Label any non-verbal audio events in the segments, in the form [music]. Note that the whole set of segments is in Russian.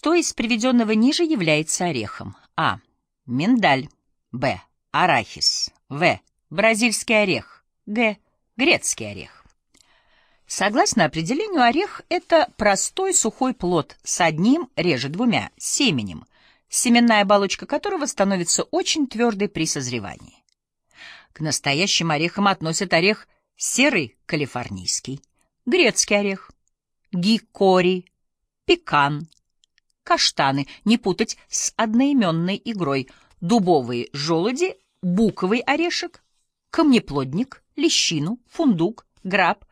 Что из приведенного ниже является орехом? А. Миндаль. Б. Арахис. В. Бразильский орех. Г. Грецкий орех. Согласно определению, орех — это простой сухой плод с одним, реже двумя, семенем, семенная оболочка которого становится очень твердой при созревании. К настоящим орехам относят орех серый калифорнийский, грецкий орех, гикори, пекан, каштаны, не путать с одноименной игрой, дубовые желуди, буковый орешек, камнеплодник, лещину, фундук, граб,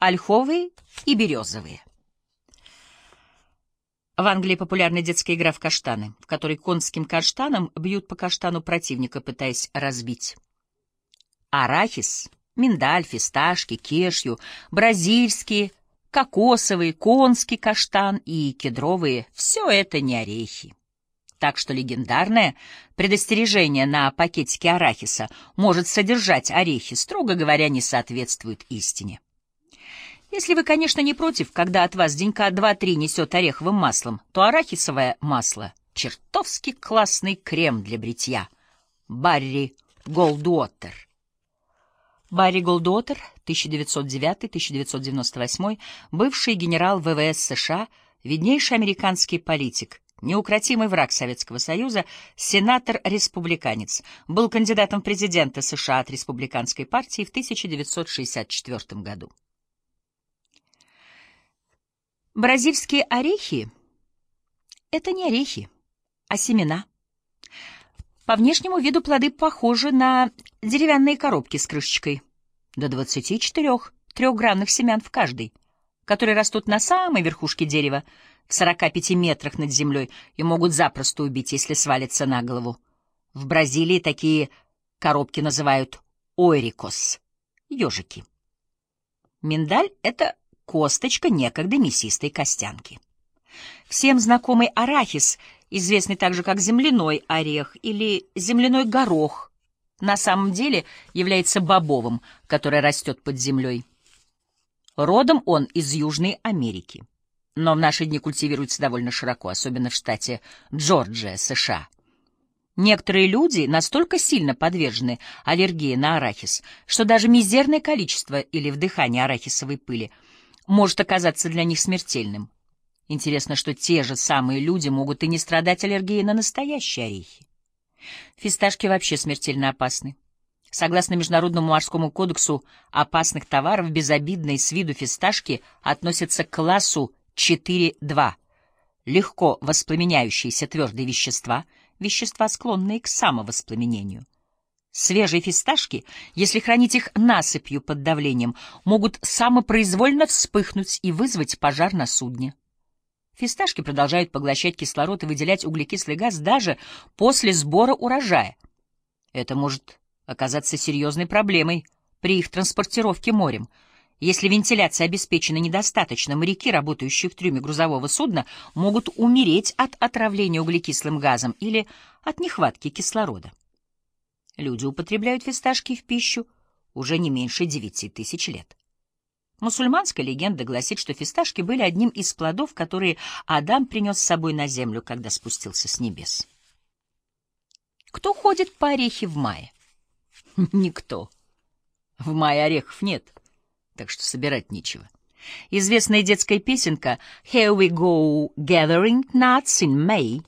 ольховые и березовые. В Англии популярна детская игра в каштаны, в которой конским каштаном бьют по каштану противника, пытаясь разбить. Арахис, миндаль, фисташки, кешью, бразильские, кокосовый, конский каштан и кедровые — все это не орехи. Так что легендарное предостережение на пакетике арахиса может содержать орехи, строго говоря, не соответствует истине. Если вы, конечно, не против, когда от вас денька два-три несет ореховым маслом, то арахисовое масло — чертовски классный крем для бритья. Барри Голдуотер. Барри Голдуотер, 1909-1998, бывший генерал ВВС США, виднейший американский политик, неукротимый враг Советского Союза, сенатор-республиканец, был кандидатом в президенты США от республиканской партии в 1964 году. Бразильские орехи — это не орехи, а семена. По внешнему виду плоды похожи на деревянные коробки с крышечкой. До 24 трехгранных семян в каждой, которые растут на самой верхушке дерева, в 45 метрах над землей, и могут запросто убить, если свалится на голову. В Бразилии такие коробки называют ойрикос — ежики. Миндаль — это косточка некогда мясистой костянки. Всем знакомый арахис, известный также как земляной орех или земляной горох, на самом деле является бобовым, который растет под землей. Родом он из Южной Америки, но в наши дни культивируется довольно широко, особенно в штате Джорджия, США. Некоторые люди настолько сильно подвержены аллергии на арахис, что даже мизерное количество или вдыхание арахисовой пыли – может оказаться для них смертельным. Интересно, что те же самые люди могут и не страдать аллергией на настоящие орехи. Фисташки вообще смертельно опасны. Согласно Международному морскому кодексу опасных товаров, безобидные с виду фисташки относятся к классу 4.2. Легко воспламеняющиеся твердые вещества, вещества, склонные к самовоспламенению. Свежие фисташки, если хранить их насыпью под давлением, могут самопроизвольно вспыхнуть и вызвать пожар на судне. Фисташки продолжают поглощать кислород и выделять углекислый газ даже после сбора урожая. Это может оказаться серьезной проблемой при их транспортировке морем. Если вентиляция обеспечена недостаточно, моряки, работающие в трюме грузового судна, могут умереть от отравления углекислым газом или от нехватки кислорода. Люди употребляют фисташки в пищу уже не меньше девяти тысяч лет. Мусульманская легенда гласит, что фисташки были одним из плодов, которые Адам принес с собой на землю, когда спустился с небес. Кто ходит по орехи в мае? [laughs] Никто. В мае орехов нет, так что собирать нечего. Известная детская песенка «Here we go gathering nuts in May»